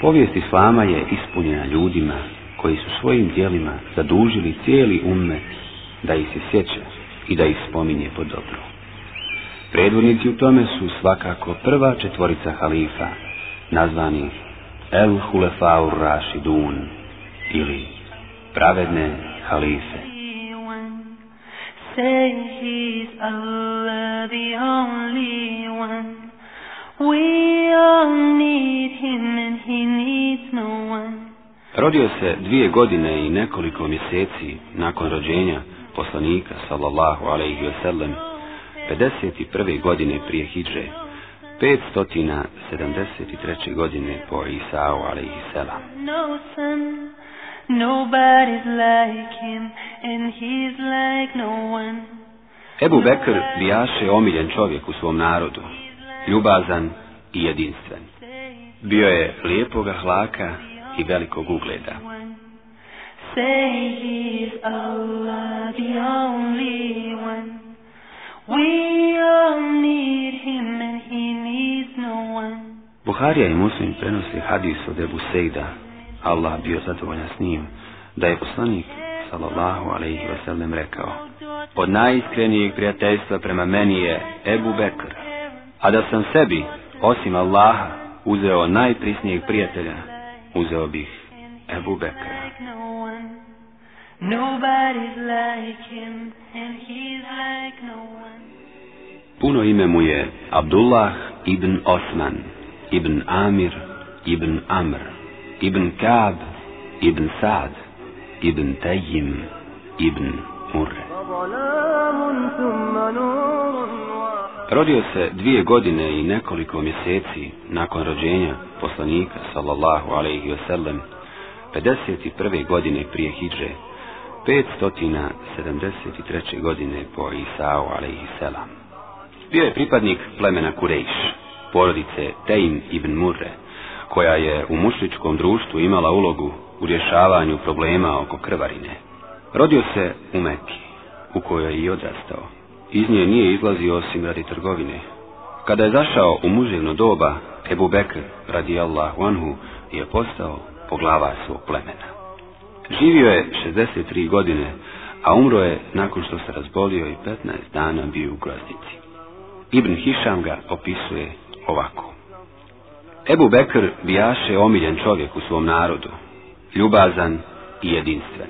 Povijest Islama je ispunjena ljudima koji su svojim dijelima zadužili cijeli ummet da ih se sjeća i da ih spominje po dobru. Predvodnici u tome su svakako prva četvorica halifa, nazvani El Hulefaur Rašidun ili pravedne halife. Say he's the only one. We Rodio se dvije godine i nekoliko mjeseci nakon rođenja poslanika sallallahu alaihi ve sellem 51. godine prije hidže 573. godine po Isao alaihi selam. One. Ebu Bekr bijaše omiljen čovjek u svom narodu, ljubazan i jedinstven. Bio je lijepoga hlaka i velikog ugleda. Buharija i Muslim prenose hadis od Ebu Sejda, Allah bio zadovoljan s njim, da je poslanik, sallallahu alaihi wasallam, rekao, od najiskrenijeg prijateljstva prema meni je Ebu Bekr, a da sam sebi, osim Allaha, uzeo najprisnijeg prijatelja, uzeo bih Ebu Bekra. Like no one. Nobody's like him and he's like no one. Puno ime mu je Abdullah ibn Osman, ibn Amir, ibn Amr, ibn Kab, ibn Sad, ibn Tajim, ibn Murre. Rodio se dvije godine i nekoliko mjeseci nakon rođenja poslanika sallallahu alaihi wasallam 51. godine prije Hidže 573. godine po Isao alaihi selam. Bio je pripadnik plemena Kurejš, porodice tejn ibn Murre, koja je u mušličkom društvu imala ulogu u rješavanju problema oko krvarine. Rodio se u Meki, u kojoj je i odrastao. Iz nje nije izlazio osim radi trgovine. Kada je zašao u muževno doba, Ebu Bekr, radijallahu anhu, je postao poglavar svog plemena. Živio je 63 godine, a umro je nakon što se razbolio i 15 dana bio u groznici. Ibn Hišam ga opisuje ovako. Ebu Bekr bijaše omiljen čovjek u svom narodu, ljubazan i jedinstven.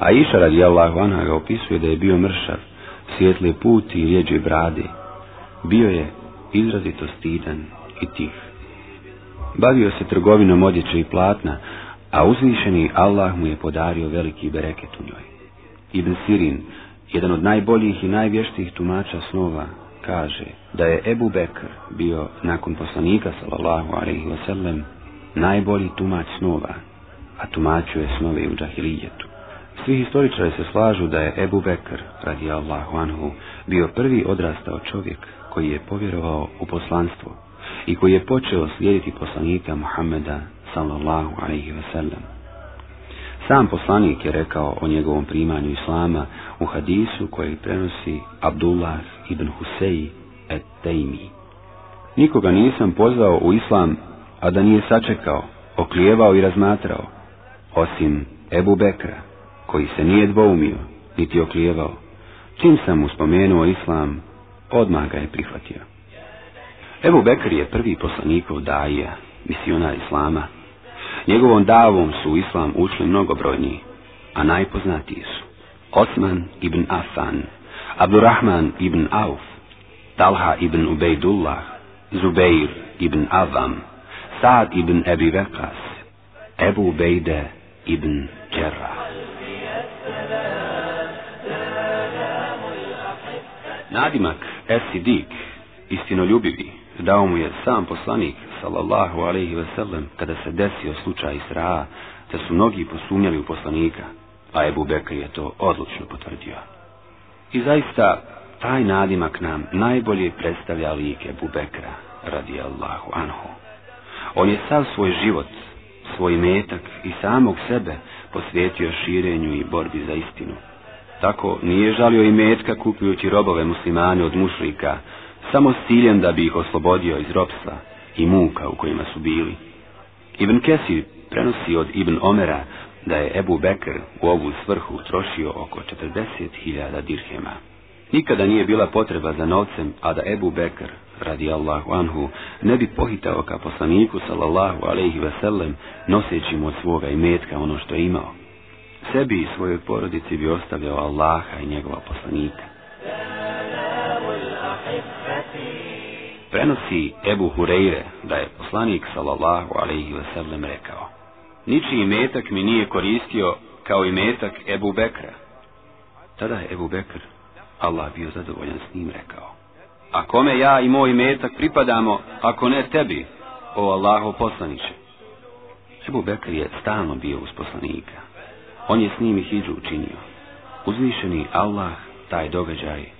A Iša radi Allah vana ga opisuje da je bio mršav, svjetli put i rijeđe bradi. Bio je izrazito stidan i tih. Bavio se trgovinom odjeće i platna, a uzvišeni Allah mu je podario veliki bereket u njoj. Ibn Sirin, jedan od najboljih i najvještijih tumača snova, kaže da je Ebu Bekr bio nakon poslanika sallallahu alaihi wasallam najbolji tumač snova a tumačio je snove u džahilijetu. Svi historičari se slažu da je Ebu Bekr, radi Allahu anhu, bio prvi odrastao čovjek koji je povjerovao u poslanstvo i koji je počeo slijediti poslanika Muhammeda sallallahu alaihi wasallam. Sam poslanik je rekao o njegovom primanju islama u hadisu koji prenosi Abdullah ibn Husej et Tejmi. Nikoga nisam pozvao u islam, a da nije sačekao, oklijevao i razmatrao, osim Ebu Bekra, koji se nije dvoumio, niti oklijevao. Čim sam mu spomenuo islam, odmah ga je prihvatio. Ebu Bekr je prvi poslanikov daija, misionar islama. Njegovom davom su u islam ušli mnogobrojni, a najpoznatiji su Osman ibn Affan, Abdurrahman ibn Auf, Talha ibn Ubejdullah, Zubeir ibn Avam, Sa'd ibn Ebi Vekas, Ebu Ubejde ibn Džerrah. Nadimak Esidik, istinoljubivi, dao mu je sam poslanik, sallallahu alaihi ve sellem, kada se desio slučaj Israa, da su mnogi posumnjali u poslanika, a Ebu Bekr je to odlučno potvrdio. I zaista, taj nadimak nam najbolje predstavlja lik Ebu Bekra, radi Allahu anhu. On je sav svoj život, svoj metak i samog sebe posvetio širenju i borbi za istinu. Tako nije žalio i metka kupujući robove muslimane od mušlika, samo s ciljem da bi ih oslobodio iz ropstva i muka u kojima su bili. Ibn Kesir prenosi od Ibn Omera da je Ebu Bekr u ovu svrhu trošio oko 40.000 dirhema. Nikada nije bila potreba za novcem, a da Ebu Bekr, radi Allahu anhu, ne bi pohitao ka poslaniku sallallahu alaihi sellem, noseći mu od svoga imetka ono što je imao. Sebi i svojoj porodici bi ostavljao Allaha i njegova poslanika. Prenosi Ebu Hureyre da je poslanik sallallahu alaihi sellem rekao Ničiji metak mi nije koristio kao i metak Ebu Bekra. Tada je Ebu Bekr, Allah bio zadovoljan s njim, rekao. A kome ja i moj metak pripadamo, ako ne tebi, o Allaho poslaniće? Ebu Bekr je stalno bio uz poslanika. On je s njim i hijđu učinio. Uzvišeni Allah taj događaj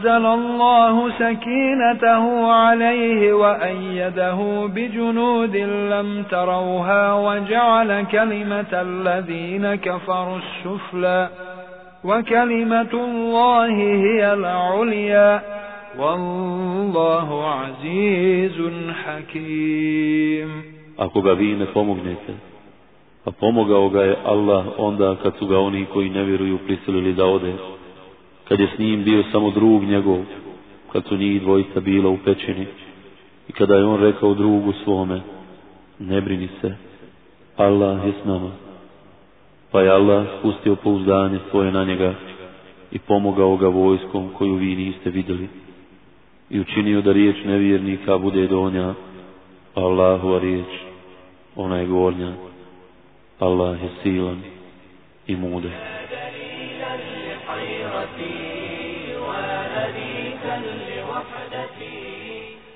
فأنزل الله سكينته عليه وأيده بجنود لم تروها وجعل كلمة الذين كفروا السفلى وكلمة الله هي العليا والله عزيز حكيم. Ako ga vi ne pomognete, a pomogao ga je Allah onda kad su ga oni koji ne vjeruju prisilili da ode, kad je s njim bio samo drug njegov, kad su njih dvojica bila u pećini i kada je on rekao drugu svome, ne brini se, Allah je s nama. Pa je Allah spustio pouzdanje svoje na njega i pomogao ga vojskom koju vi niste vidjeli i učinio da riječ nevjernika bude donja, Allahova riječ, ona je gornja, Allah je silan i mudar.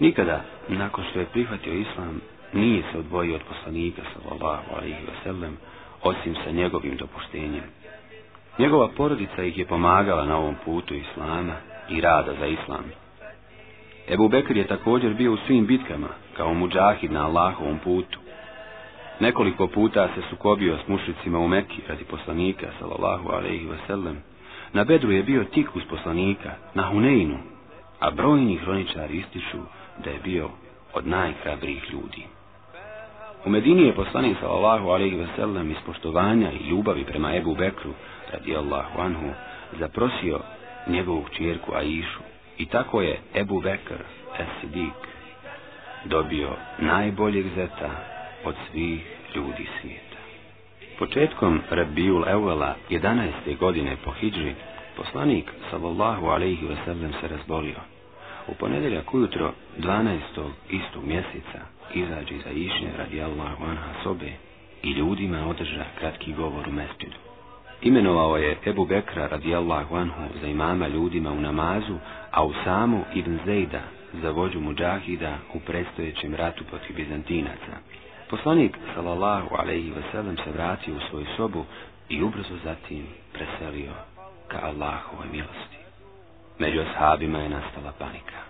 Nikada, nakon što je prihvatio islam, nije se odvojio od poslanika sallallahu alaihi sellem, osim sa njegovim dopuštenjem. Njegova porodica ih je pomagala na ovom putu islama i rada za islam. Ebu Bekr je također bio u svim bitkama, kao muđahid na Allahovom putu. Nekoliko puta se sukobio s mušicima u Mekki radi poslanika, sallallahu alaihi sellem. Na Bedru je bio tik uz poslanika, na Huneinu, a brojni hroničari ističu da je bio od najhrabrijih ljudi. U Medini je poslanik sallallahu alejhi ve sellem iz poštovanja i ljubavi prema Ebu Bekru radijallahu anhu zaprosio njegovu kćerku Aishu i tako je Ebu Bekr es-Sidik dobio najboljeg zeta od svih ljudi svijeta. Početkom Rabiul Evela 11. godine po Hidži poslanik sallallahu alejhi ve sellem se razbolio. U ponedjeljak ujutro 12. istog mjeseca izađe za išnje radi Allahu anha sobe i ljudima održa kratki govor u mesčidu. Imenovao je Ebu Bekra radi Allahu anhu za imama ljudima u namazu, a u samu Ibn Zejda za vođu muđahida u predstojećem ratu protiv Bizantinaca. Poslanik, sallallahu alaihi sellem se vratio u svoju sobu i ubrzo zatim preselio ka Allahovoj milosti. Među ashabima je nastala panika.